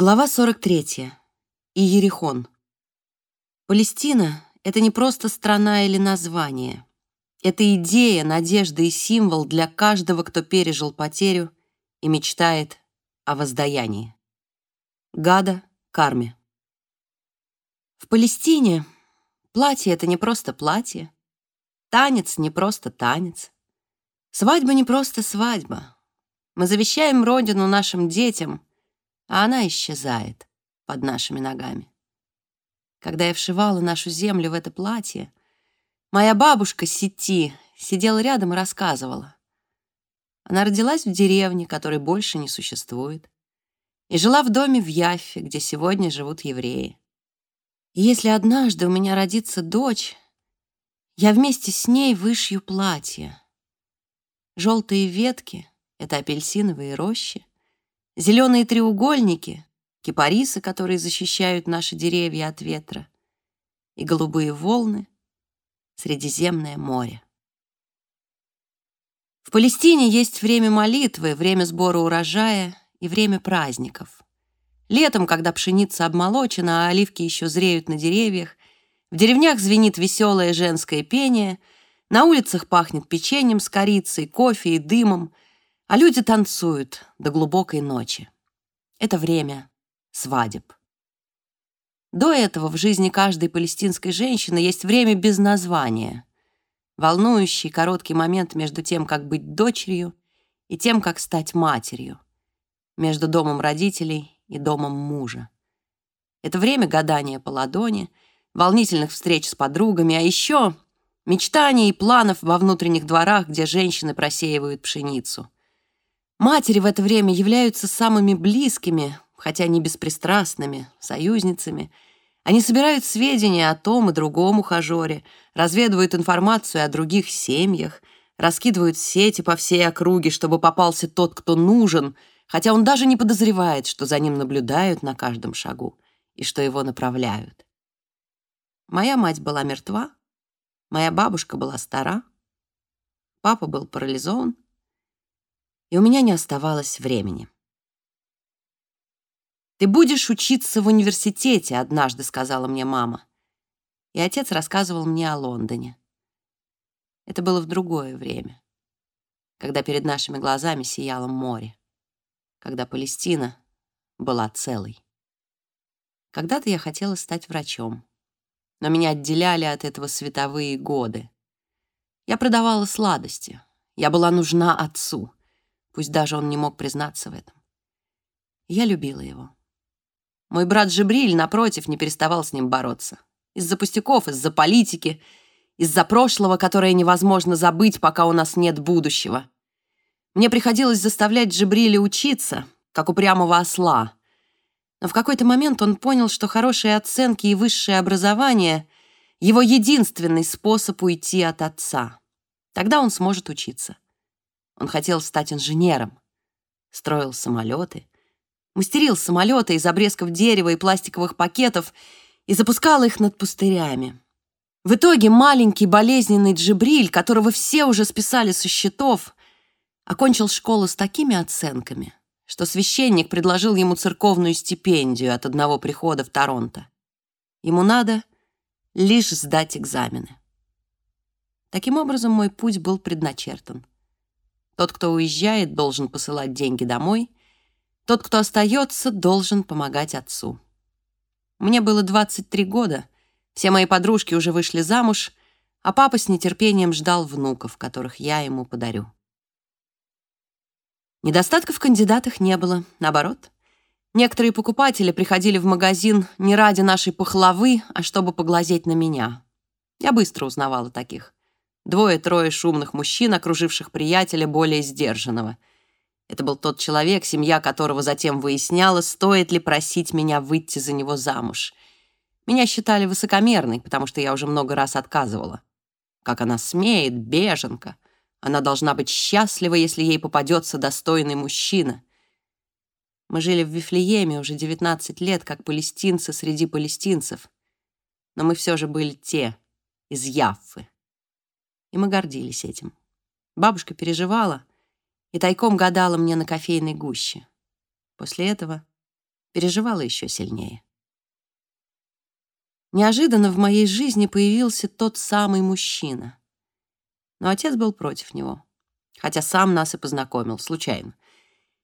Глава 43. Иерихон. Палестина — это не просто страна или название. Это идея, надежда и символ для каждого, кто пережил потерю и мечтает о воздаянии. Гада Карми. В Палестине платье — это не просто платье, танец — не просто танец, свадьба — не просто свадьба. Мы завещаем родину нашим детям — а она исчезает под нашими ногами. Когда я вшивала нашу землю в это платье, моя бабушка Сети сидела рядом и рассказывала. Она родилась в деревне, которой больше не существует, и жила в доме в Яффе, где сегодня живут евреи. И если однажды у меня родится дочь, я вместе с ней вышью платье. Желтые ветки — это апельсиновые рощи, Зеленые треугольники, кипарисы, которые защищают наши деревья от ветра, и голубые волны — Средиземное море. В Палестине есть время молитвы, время сбора урожая и время праздников. Летом, когда пшеница обмолочена, а оливки еще зреют на деревьях, в деревнях звенит веселое женское пение, на улицах пахнет печеньем с корицей, кофе и дымом — а люди танцуют до глубокой ночи. Это время свадеб. До этого в жизни каждой палестинской женщины есть время без названия. Волнующий короткий момент между тем, как быть дочерью, и тем, как стать матерью. Между домом родителей и домом мужа. Это время гадания по ладони, волнительных встреч с подругами, а еще мечтаний и планов во внутренних дворах, где женщины просеивают пшеницу. Матери в это время являются самыми близкими, хотя не беспристрастными, союзницами. Они собирают сведения о том и другом ухажере, разведывают информацию о других семьях, раскидывают сети по всей округе, чтобы попался тот, кто нужен, хотя он даже не подозревает, что за ним наблюдают на каждом шагу и что его направляют. Моя мать была мертва, моя бабушка была стара, папа был парализован, и у меня не оставалось времени. «Ты будешь учиться в университете», — однажды сказала мне мама. И отец рассказывал мне о Лондоне. Это было в другое время, когда перед нашими глазами сияло море, когда Палестина была целой. Когда-то я хотела стать врачом, но меня отделяли от этого световые годы. Я продавала сладости, я была нужна отцу — пусть даже он не мог признаться в этом. Я любила его. Мой брат Жибриль, напротив, не переставал с ним бороться. Из-за пустяков, из-за политики, из-за прошлого, которое невозможно забыть, пока у нас нет будущего. Мне приходилось заставлять Джибриля учиться, как упрямого осла. Но в какой-то момент он понял, что хорошие оценки и высшее образование — его единственный способ уйти от отца. Тогда он сможет учиться. Он хотел стать инженером, строил самолеты, мастерил самолеты из обрезков дерева и пластиковых пакетов и запускал их над пустырями. В итоге маленький болезненный Джибриль, которого все уже списали со счетов, окончил школу с такими оценками, что священник предложил ему церковную стипендию от одного прихода в Торонто. Ему надо лишь сдать экзамены. Таким образом, мой путь был предначертан. Тот, кто уезжает, должен посылать деньги домой. Тот, кто остается, должен помогать отцу. Мне было 23 года. Все мои подружки уже вышли замуж, а папа с нетерпением ждал внуков, которых я ему подарю. Недостатков в кандидатах не было, наоборот. Некоторые покупатели приходили в магазин не ради нашей пахлавы, а чтобы поглазеть на меня. Я быстро узнавала таких. Двое-трое шумных мужчин, окруживших приятеля более сдержанного. Это был тот человек, семья которого затем выясняла, стоит ли просить меня выйти за него замуж. Меня считали высокомерной, потому что я уже много раз отказывала. Как она смеет, беженка. Она должна быть счастлива, если ей попадется достойный мужчина. Мы жили в Вифлееме уже 19 лет, как палестинцы среди палестинцев. Но мы все же были те, из Яффы и мы гордились этим. Бабушка переживала и тайком гадала мне на кофейной гуще. После этого переживала еще сильнее. Неожиданно в моей жизни появился тот самый мужчина. Но отец был против него, хотя сам нас и познакомил, случайно.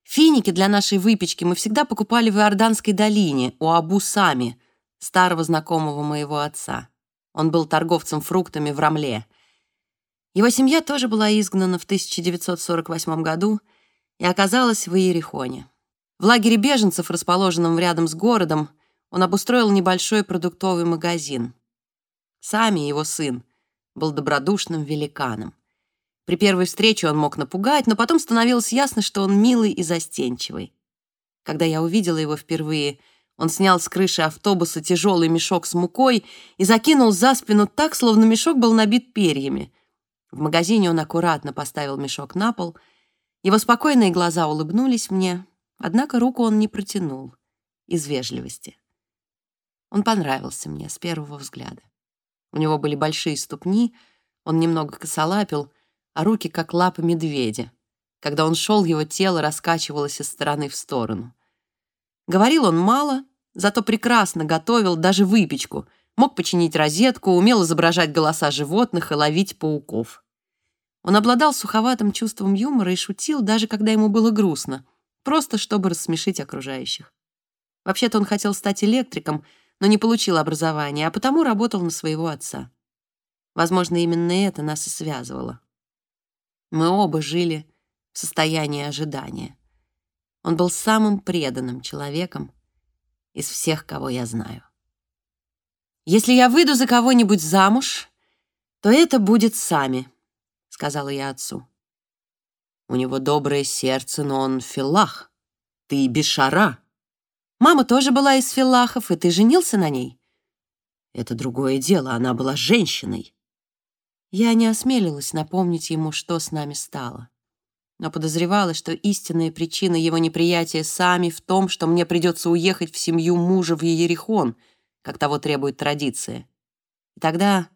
Финики для нашей выпечки мы всегда покупали в Иорданской долине у Абу Сами, старого знакомого моего отца. Он был торговцем фруктами в Рамле. Его семья тоже была изгнана в 1948 году и оказалась в Иерихоне. В лагере беженцев, расположенном рядом с городом, он обустроил небольшой продуктовый магазин. Сами его сын был добродушным великаном. При первой встрече он мог напугать, но потом становилось ясно, что он милый и застенчивый. Когда я увидела его впервые, он снял с крыши автобуса тяжелый мешок с мукой и закинул за спину так, словно мешок был набит перьями. В магазине он аккуратно поставил мешок на пол. Его спокойные глаза улыбнулись мне, однако руку он не протянул из вежливости. Он понравился мне с первого взгляда. У него были большие ступни, он немного косолапил, а руки как лапы медведя. Когда он шел, его тело раскачивалось из стороны в сторону. Говорил он мало, зато прекрасно готовил даже выпечку, мог починить розетку, умел изображать голоса животных и ловить пауков. Он обладал суховатым чувством юмора и шутил, даже когда ему было грустно, просто чтобы рассмешить окружающих. Вообще-то он хотел стать электриком — но не получил образования, а потому работал на своего отца. Возможно, именно это нас и связывало. Мы оба жили в состоянии ожидания. Он был самым преданным человеком из всех, кого я знаю. «Если я выйду за кого-нибудь замуж, то это будет Сами», — сказала я отцу. «У него доброе сердце, но он филлах. Ты бешара», Мама тоже была из филлахов, и ты женился на ней?» «Это другое дело, она была женщиной». Я не осмелилась напомнить ему, что с нами стало, но подозревала, что истинная причина его неприятия сами в том, что мне придется уехать в семью мужа в Иерихон, как того требует традиция. И тогда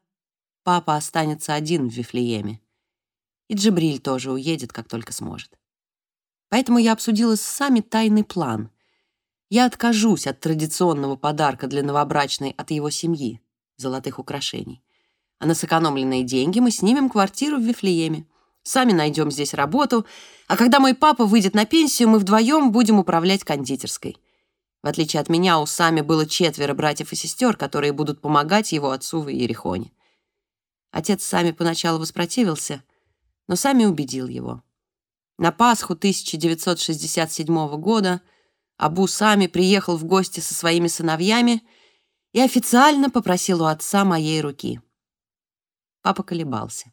папа останется один в Вифлееме. И Джибриль тоже уедет, как только сможет. Поэтому я обсудила с Сами тайный план — я откажусь от традиционного подарка для новобрачной от его семьи — золотых украшений. А на сэкономленные деньги мы снимем квартиру в Вифлееме. Сами найдем здесь работу, а когда мой папа выйдет на пенсию, мы вдвоем будем управлять кондитерской. В отличие от меня, у Сами было четверо братьев и сестер, которые будут помогать его отцу в Иерихоне. Отец Сами поначалу воспротивился, но Сами убедил его. На Пасху 1967 года — Абу сами приехал в гости со своими сыновьями и официально попросил у отца моей руки. Папа колебался.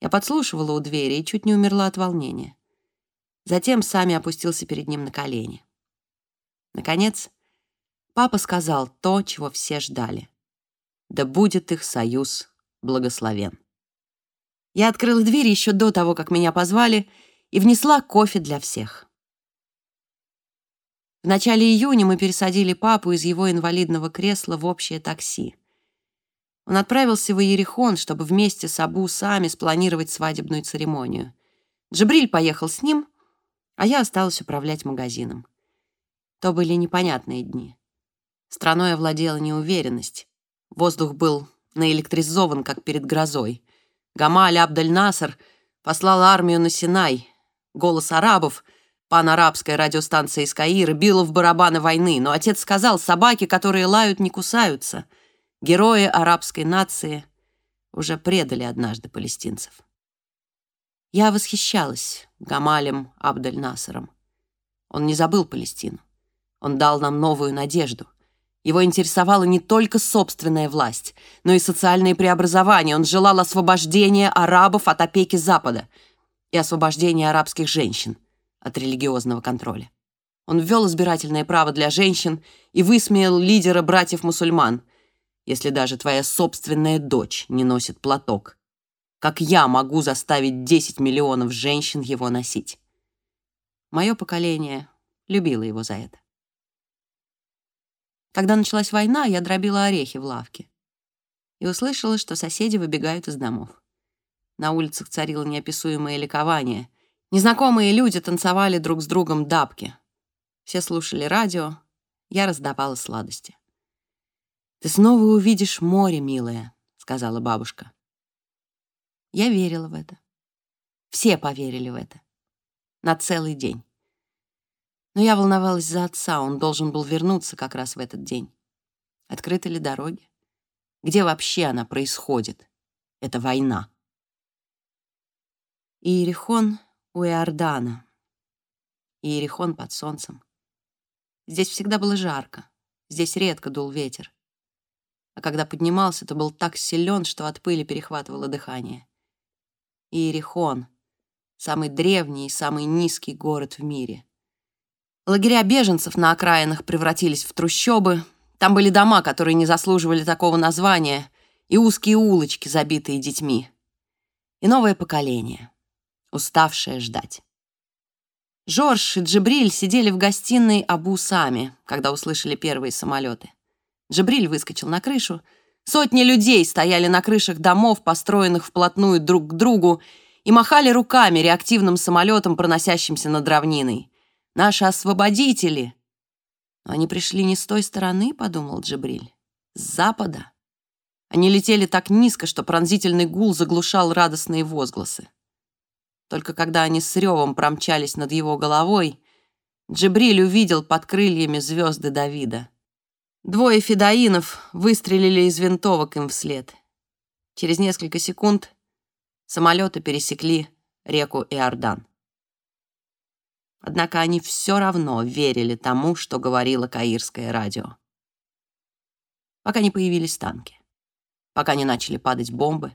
Я подслушивала у двери и чуть не умерла от волнения. Затем сами опустился перед ним на колени. Наконец, папа сказал то, чего все ждали. «Да будет их союз благословен». Я открыла дверь еще до того, как меня позвали, и внесла кофе для всех. В начале июня мы пересадили папу из его инвалидного кресла в общее такси. Он отправился в Иерихон, чтобы вместе с Абу сами спланировать свадебную церемонию. Джабриль поехал с ним, а я осталась управлять магазином. То были непонятные дни. Страной овладела неуверенность. Воздух был наэлектризован, как перед грозой. Гамаль Абдель-Наср послал армию на Синай. Голос арабов — Панарабская радиостанция из Каира била в барабаны войны, но отец сказал, собаки, которые лают, не кусаются. Герои арабской нации уже предали однажды палестинцев. Я восхищалась Гамалем Абдель-Насером. Он не забыл Палестину. Он дал нам новую надежду. Его интересовала не только собственная власть, но и социальные преобразования. Он желал освобождения арабов от опеки Запада и освобождения арабских женщин от религиозного контроля. Он ввел избирательное право для женщин и высмеял лидера братьев-мусульман. Если даже твоя собственная дочь не носит платок, как я могу заставить 10 миллионов женщин его носить? Мое поколение любило его за это. Когда началась война, я дробила орехи в лавке и услышала, что соседи выбегают из домов. На улицах царило неописуемое ликование. Незнакомые люди танцевали друг с другом дабки. Все слушали радио, я раздавала сладости. «Ты снова увидишь море, милая», — сказала бабушка. Я верила в это. Все поверили в это. На целый день. Но я волновалась за отца, он должен был вернуться как раз в этот день. Открыты ли дороги? Где вообще она происходит? Это война. Иерихон у Иордана. Иерихон под солнцем. Здесь всегда было жарко. Здесь редко дул ветер. А когда поднимался, то был так силен, что от пыли перехватывало дыхание. Иерихон — самый древний и самый низкий город в мире. Лагеря беженцев на окраинах превратились в трущобы. Там были дома, которые не заслуживали такого названия, и узкие улочки, забитые детьми. И новое поколение, уставшее ждать. Жорж и Джибриль сидели в гостиной Абу Сами, когда услышали первые самолеты. Джибриль выскочил на крышу. Сотни людей стояли на крышах домов, построенных вплотную друг к другу, и махали руками реактивным самолетом, проносящимся над равниной. Наши освободители. Но они пришли не с той стороны, подумал Джибриль, с запада. Они летели так низко, что пронзительный гул заглушал радостные возгласы. Только когда они с ревом промчались над его головой, Джибриль увидел под крыльями звезды Давида. Двое федоинов выстрелили из винтовок им вслед. Через несколько секунд самолеты пересекли реку Иордан. Однако они все равно верили тому, что говорило Каирское радио. Пока не появились танки пока не начали падать бомбы,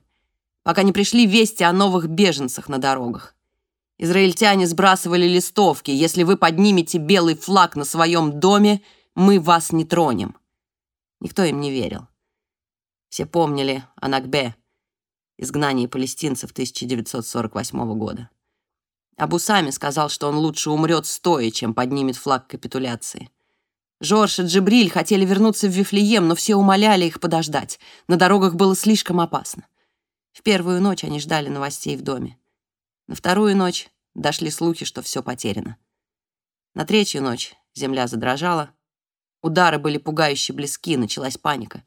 пока не пришли вести о новых беженцах на дорогах. Израильтяне сбрасывали листовки «Если вы поднимете белый флаг на своем доме, мы вас не тронем». Никто им не верил. Все помнили о Накбе, изгнании палестинцев 1948 года. Абу Сами сказал, что он лучше умрет стоя, чем поднимет флаг капитуляции. Жорж и Джибриль хотели вернуться в Вифлеем, но все умоляли их подождать. На дорогах было слишком опасно. В первую ночь они ждали новостей в доме. На вторую ночь дошли слухи, что все потеряно. На третью ночь земля задрожала. Удары были пугающе близки, началась паника.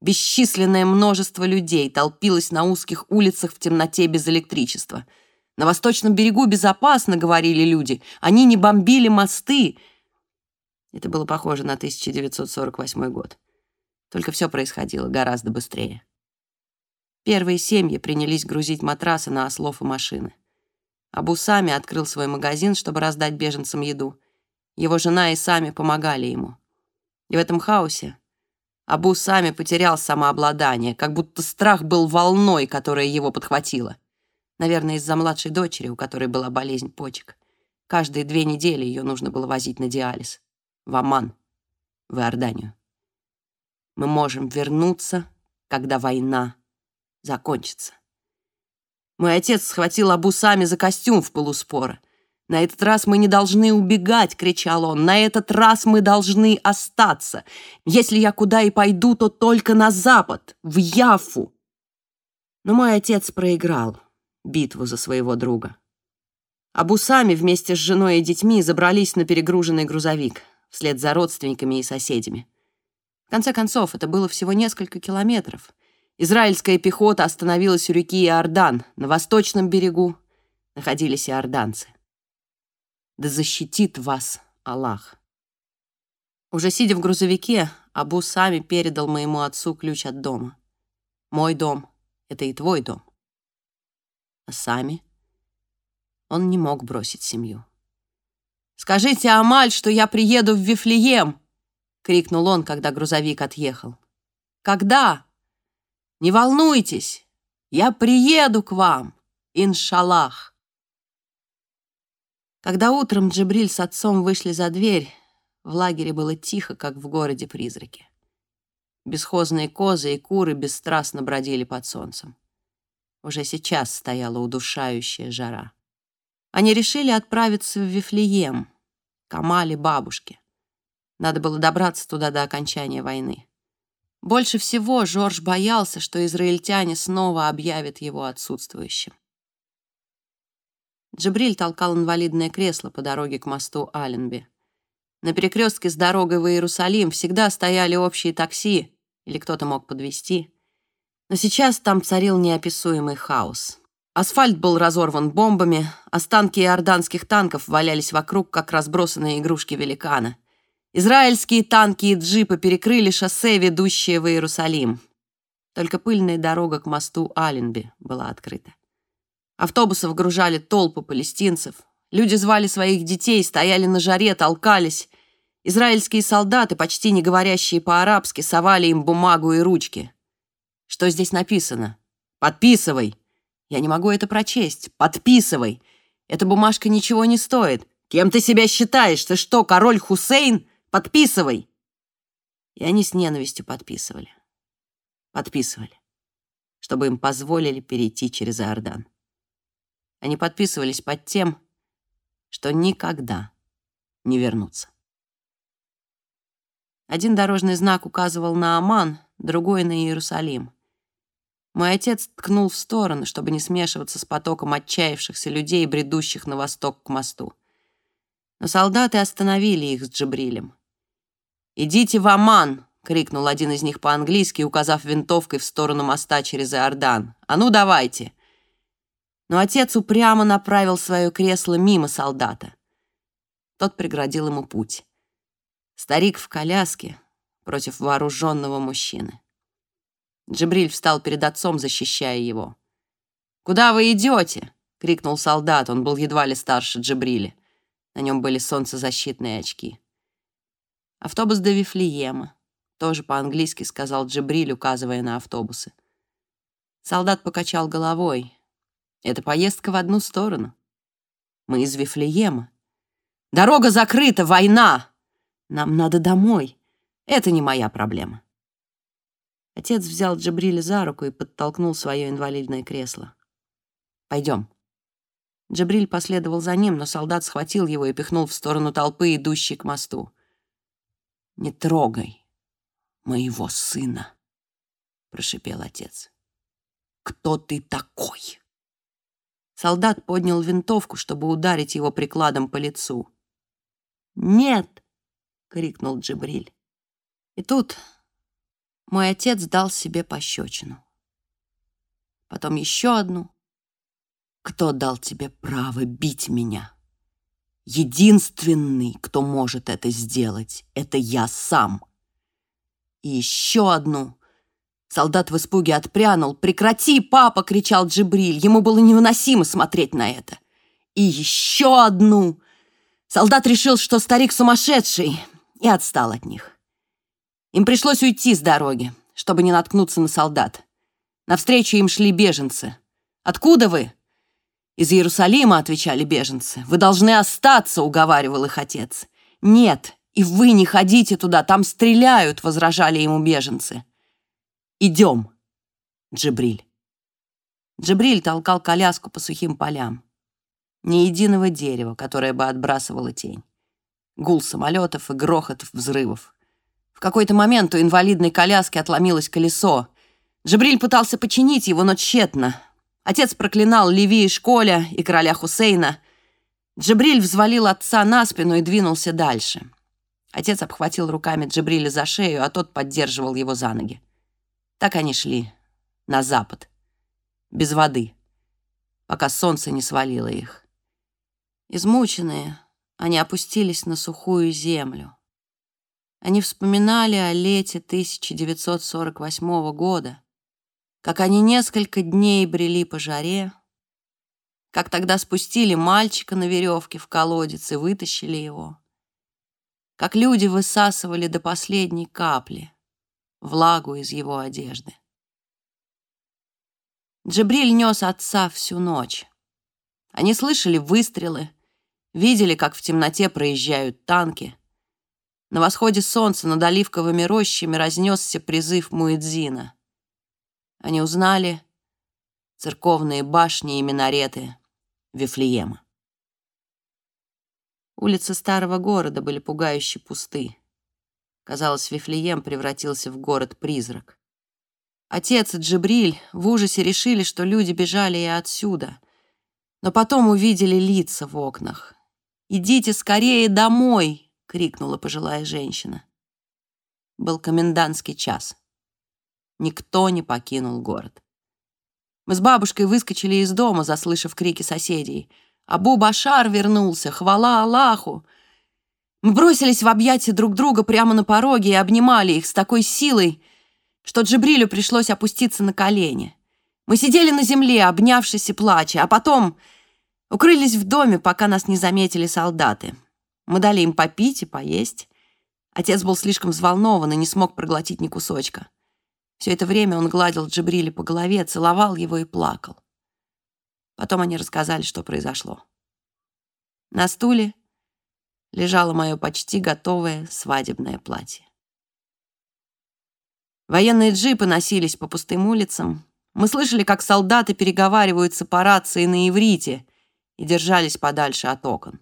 Бесчисленное множество людей толпилось на узких улицах в темноте без электричества. На восточном берегу безопасно, говорили люди. Они не бомбили мосты — это было похоже на 1948 год. Только все происходило гораздо быстрее. Первые семьи принялись грузить матрасы на ослов и машины. Абу Сами открыл свой магазин, чтобы раздать беженцам еду. Его жена и Сами помогали ему. И в этом хаосе Абу Сами потерял самообладание, как будто страх был волной, которая его подхватила. Наверное, из-за младшей дочери, у которой была болезнь почек. Каждые две недели ее нужно было возить на диализ в Оман, в Иорданию. Мы можем вернуться, когда война закончится. Мой отец схватил Абу Сами за костюм в полуспора. «На этот раз мы не должны убегать!» — кричал он. «На этот раз мы должны остаться! Если я куда и пойду, то только на запад, в Яфу!» Но мой отец проиграл битву за своего друга. Абу Сами вместе с женой и детьми забрались на перегруженный грузовик вслед за родственниками и соседями. В конце концов, это было всего несколько километров. Израильская пехота остановилась у реки Иордан. На восточном берегу находились иорданцы. Да защитит вас Аллах. Уже сидя в грузовике, Абу Сами передал моему отцу ключ от дома. Мой дом — это и твой дом. А Сами он не мог бросить семью. «Скажите Амаль, что я приеду в Вифлеем!» — крикнул он, когда грузовик отъехал. «Когда? Не волнуйтесь, я приеду к вам, иншаллах!» Когда утром Джибриль с отцом вышли за дверь, в лагере было тихо, как в городе-призраке. Бесхозные козы и куры бесстрастно бродили под солнцем. Уже сейчас стояла удушающая жара. Они решили отправиться в Вифлеем, к Амале бабушке. Надо было добраться туда до окончания войны. Больше всего Жорж боялся, что израильтяне снова объявят его отсутствующим. Джабриль толкал инвалидное кресло по дороге к мосту Аленби. На перекрестке с дорогой в Иерусалим всегда стояли общие такси, или кто-то мог подвезти. Но сейчас там царил неописуемый хаос. Асфальт был разорван бомбами, останки иорданских танков валялись вокруг, как разбросанные игрушки великана. Израильские танки и джипы перекрыли шоссе, ведущее в Иерусалим. Только пыльная дорога к мосту Аленби была открыта. Автобусы вгружали толпы палестинцев. Люди звали своих детей, стояли на жаре, толкались. Израильские солдаты, почти не говорящие по-арабски, совали им бумагу и ручки. Что здесь написано? «Подписывай!» Я не могу это прочесть. Подписывай. Эта бумажка ничего не стоит. Кем ты себя считаешь? Ты что, король Хусейн? Подписывай. И они с ненавистью подписывали. Подписывали, чтобы им позволили перейти через Иордан. Они подписывались под тем, что никогда не вернутся. Один дорожный знак указывал на Аман, другой — на Иерусалим. Мой отец ткнул в сторону, чтобы не смешиваться с потоком отчаявшихся людей, бредущих на восток к мосту. Но солдаты остановили их с Джибрилем. «Идите в Аман!» — крикнул один из них по-английски, указав винтовкой в сторону моста через Иордан. «А ну, давайте!» Но отец упрямо направил свое кресло мимо солдата. Тот преградил ему путь. Старик в коляске против вооруженного мужчины. Джибриль встал перед отцом, защищая его. «Куда вы идете?» — крикнул солдат. Он был едва ли старше Джибриля. На нем были солнцезащитные очки. «Автобус до Вифлеема», — тоже по-английски сказал Джибриль, указывая на автобусы. Солдат покачал головой. «Это поездка в одну сторону. Мы из Вифлеема. Дорога закрыта, война! Нам надо домой. Это не моя проблема». Отец взял Джабриля за руку и подтолкнул свое инвалидное кресло. «Пойдем». Джабриль последовал за ним, но солдат схватил его и пихнул в сторону толпы, идущей к мосту. «Не трогай моего сына», — прошипел отец. «Кто ты такой?» Солдат поднял винтовку, чтобы ударить его прикладом по лицу. «Нет!» — крикнул Джибриль. И тут мой отец дал себе пощечину. Потом еще одну. Кто дал тебе право бить меня? Единственный, кто может это сделать, это я сам. И еще одну. Солдат в испуге отпрянул. «Прекрати, папа!» — кричал Джибриль. Ему было невыносимо смотреть на это. И еще одну. Солдат решил, что старик сумасшедший, и отстал от них. Им пришлось уйти с дороги, чтобы не наткнуться на солдат. Навстречу им шли беженцы. «Откуда вы?» «Из Иерусалима», — отвечали беженцы. «Вы должны остаться», — уговаривал их отец. «Нет, и вы не ходите туда, там стреляют», — возражали ему беженцы. «Идем, Джибриль». Джибриль толкал коляску по сухим полям. Ни единого дерева, которое бы отбрасывало тень. Гул самолетов и грохот взрывов какой-то момент у инвалидной коляски отломилось колесо. Джабриль пытался починить его, но тщетно. Отец проклинал Леви и Школя и короля Хусейна. Джабриль взвалил отца на спину и двинулся дальше. Отец обхватил руками Джабриля за шею, а тот поддерживал его за ноги. Так они шли на запад, без воды, пока солнце не свалило их. Измученные, они опустились на сухую землю. Они вспоминали о лете 1948 года, как они несколько дней брели по жаре, как тогда спустили мальчика на веревке в колодец и вытащили его, как люди высасывали до последней капли влагу из его одежды. Джабриль нес отца всю ночь. Они слышали выстрелы, видели, как в темноте проезжают танки — на восходе солнца над оливковыми рощами разнесся призыв Муэдзина. Они узнали церковные башни и минареты Вифлеема. Улицы старого города были пугающе пусты. Казалось, Вифлеем превратился в город-призрак. Отец и Джибриль в ужасе решили, что люди бежали и отсюда. Но потом увидели лица в окнах. «Идите скорее домой!» Крикнула пожилая женщина. Был комендантский час. Никто не покинул город. Мы с бабушкой выскочили из дома, заслышав крики соседей. «Абу Башар вернулся! Хвала Аллаху!» Мы бросились в объятия друг друга прямо на пороге и обнимали их с такой силой, что Джибрилю пришлось опуститься на колени. Мы сидели на земле, обнявшись и плача, а потом укрылись в доме, пока нас не заметили солдаты. Мы дали им попить и поесть. Отец был слишком взволнован и не смог проглотить ни кусочка. Все это время он гладил Джибриля по голове, целовал его и плакал. Потом они рассказали, что произошло. На стуле лежало мое почти готовое свадебное платье. Военные джипы носились по пустым улицам. Мы слышали, как солдаты переговариваются по рации на иврите и держались подальше от окон.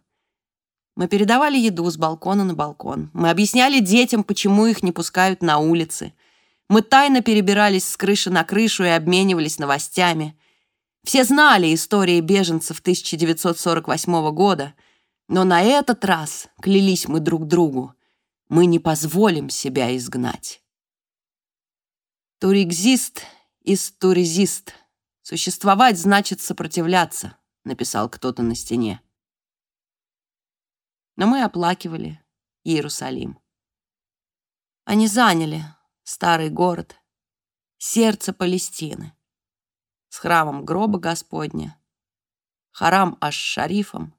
Мы передавали еду с балкона на балкон. Мы объясняли детям, почему их не пускают на улицы. Мы тайно перебирались с крыши на крышу и обменивались новостями. Все знали истории беженцев 1948 года, но на этот раз клялись мы друг другу, мы не позволим себя изгнать. Турикзист из туризист. Существовать значит сопротивляться, написал кто-то на стене. Но мы оплакивали Иерусалим. Они заняли старый город, сердце Палестины, с храмом гроба Господня, харам Аш-Шарифом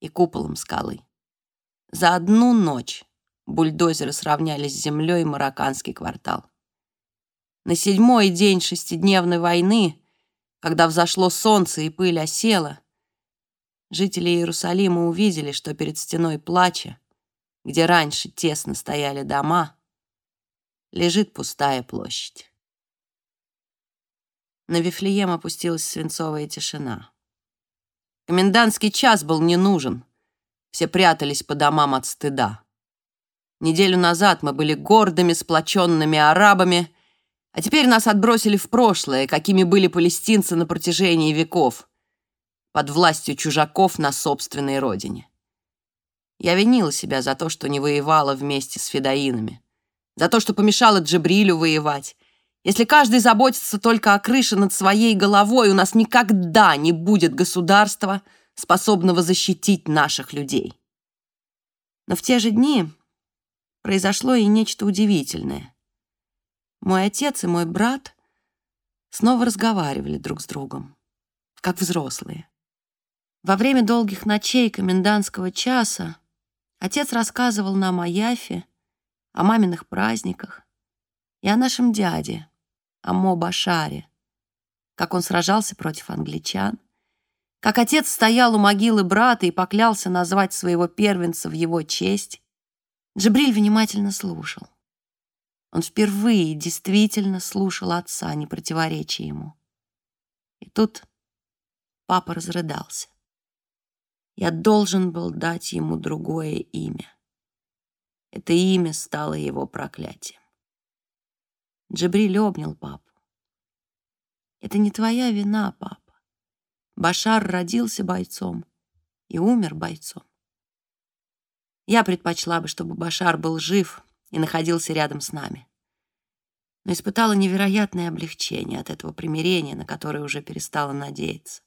и куполом скалы. За одну ночь бульдозеры сравняли с землей марокканский квартал. На седьмой день шестидневной войны, когда взошло солнце и пыль осела, жители Иерусалима увидели, что перед стеной плача, где раньше тесно стояли дома, лежит пустая площадь. На Вифлеем опустилась свинцовая тишина. Комендантский час был не нужен. Все прятались по домам от стыда. Неделю назад мы были гордыми, сплоченными арабами — а теперь нас отбросили в прошлое, какими были палестинцы на протяжении веков, под властью чужаков на собственной родине. Я винила себя за то, что не воевала вместе с федоинами, за то, что помешала Джибрилю воевать. Если каждый заботится только о крыше над своей головой, у нас никогда не будет государства, способного защитить наших людей. Но в те же дни произошло и нечто удивительное. Мой отец и мой брат снова разговаривали друг с другом, как взрослые. Во время долгих ночей комендантского часа отец рассказывал нам о Яфе, о маминых праздниках и о нашем дяде, о Мо Башаре, как он сражался против англичан, как отец стоял у могилы брата и поклялся назвать своего первенца в его честь. Джибриль внимательно слушал. Он впервые действительно слушал отца, не противоречия ему. И тут папа разрыдался. Я должен был дать ему другое имя. Это имя стало его проклятием. Джабриль обнял папу. «Это не твоя вина, папа. Башар родился бойцом и умер бойцом. Я предпочла бы, чтобы Башар был жив и находился рядом с нами. Но испытала невероятное облегчение от этого примирения, на которое уже перестала надеяться.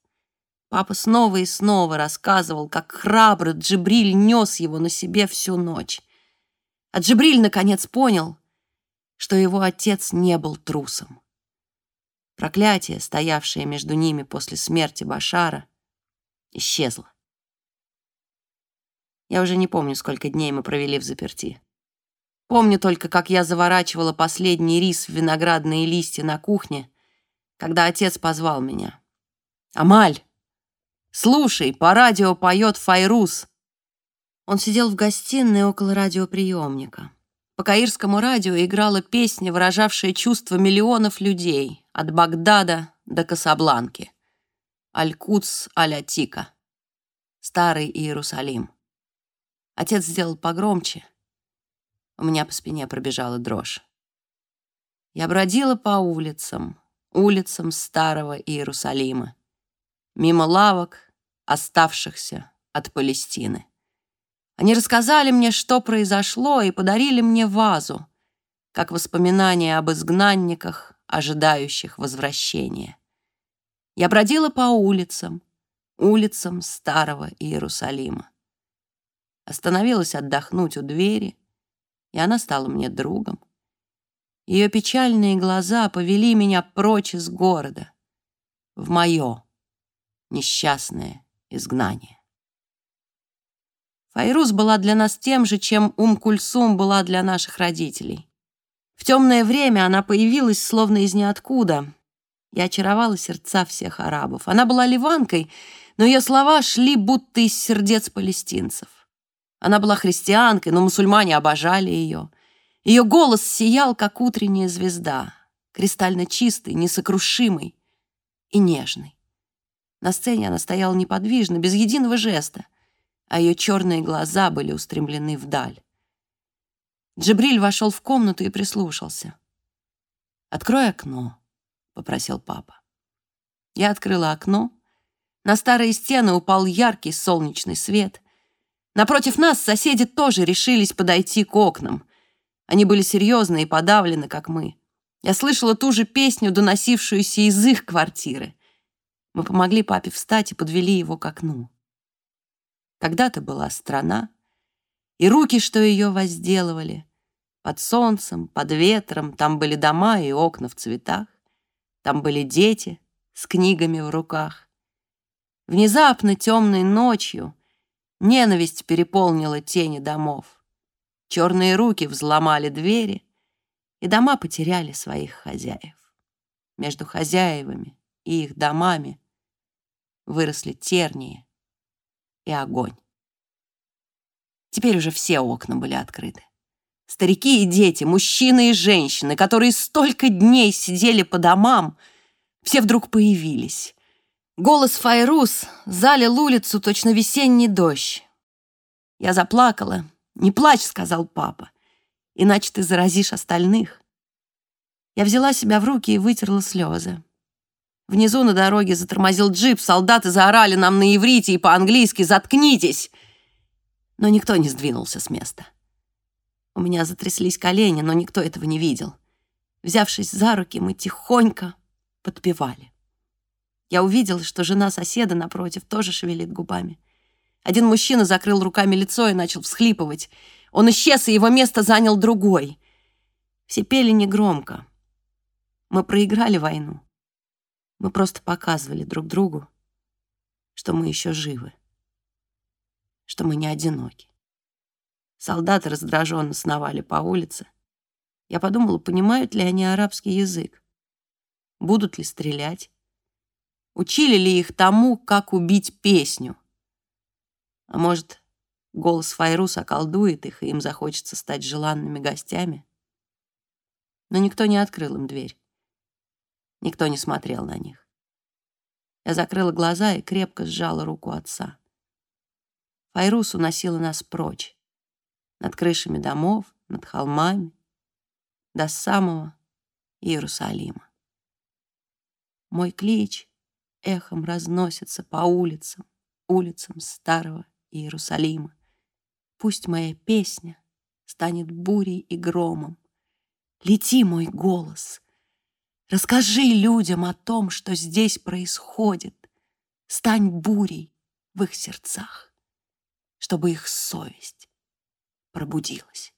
Папа снова и снова рассказывал, как храбро Джибриль нес его на себе всю ночь. А Джибриль наконец понял, что его отец не был трусом. Проклятие, стоявшее между ними после смерти Башара, исчезло. Я уже не помню, сколько дней мы провели в заперти. Помню только, как я заворачивала последний рис в виноградные листья на кухне, когда отец позвал меня. «Амаль, слушай, по радио поет Файрус». Он сидел в гостиной около радиоприемника. По каирскому радио играла песня, выражавшая чувства миллионов людей от Багдада до Касабланки. Аль-Кудс Аль-Атика. Старый Иерусалим. Отец сделал погромче — у меня по спине пробежала дрожь. Я бродила по улицам, улицам старого Иерусалима, мимо лавок, оставшихся от Палестины. Они рассказали мне, что произошло, и подарили мне вазу, как воспоминание об изгнанниках, ожидающих возвращения. Я бродила по улицам, улицам старого Иерусалима. Остановилась отдохнуть у двери, и она стала мне другом. Ее печальные глаза повели меня прочь из города, в мое несчастное изгнание. Файрус была для нас тем же, чем Ум-Кульсум была для наших родителей. В темное время она появилась словно из ниоткуда и очаровала сердца всех арабов. Она была ливанкой, но ее слова шли будто из сердец палестинцев. Она была христианкой, но мусульмане обожали ее. Ее голос сиял, как утренняя звезда, кристально чистый, несокрушимый и нежный. На сцене она стояла неподвижно, без единого жеста, а ее черные глаза были устремлены вдаль. Джибриль вошел в комнату и прислушался. «Открой окно», — попросил папа. Я открыла окно. На старые стены упал яркий солнечный свет. Напротив нас соседи тоже решились подойти к окнам. Они были серьезны и подавлены, как мы. Я слышала ту же песню, доносившуюся из их квартиры. Мы помогли папе встать и подвели его к окну. Когда-то была страна, и руки, что ее возделывали. Под солнцем, под ветром, там были дома и окна в цветах. Там были дети с книгами в руках. Внезапно темной ночью ненависть переполнила тени домов. Черные руки взломали двери, и дома потеряли своих хозяев. Между хозяевами и их домами выросли тернии и огонь. Теперь уже все окна были открыты. Старики и дети, мужчины и женщины, которые столько дней сидели по домам, все вдруг появились. Голос Файрус залил улицу точно весенний дождь. Я заплакала. «Не плачь», — сказал папа, — «иначе ты заразишь остальных». Я взяла себя в руки и вытерла слезы. Внизу на дороге затормозил джип, солдаты заорали нам на иврите и по-английски «Заткнитесь!» но никто не сдвинулся с места. У меня затряслись колени, но никто этого не видел. Взявшись за руки, мы тихонько подпевали. Я увидел, что жена соседа напротив тоже шевелит губами. Один мужчина закрыл руками лицо и начал всхлипывать. Он исчез, и его место занял другой. Все пели негромко. Мы проиграли войну. Мы просто показывали друг другу, что мы еще живы что мы не одиноки. Солдаты раздраженно сновали по улице. Я подумала, понимают ли они арабский язык, будут ли стрелять, учили ли их тому, как убить песню. А может, голос Файрус околдует их, и им захочется стать желанными гостями? Но никто не открыл им дверь. Никто не смотрел на них. Я закрыла глаза и крепко сжала руку отца. Файрус уносила нас прочь, над крышами домов, над холмами, до самого Иерусалима. Мой клич эхом разносится по улицам, улицам старого Иерусалима. Пусть моя песня станет бурей и громом. Лети, мой голос, расскажи людям о том, что здесь происходит. Стань бурей в их сердцах чтобы их совесть пробудилась.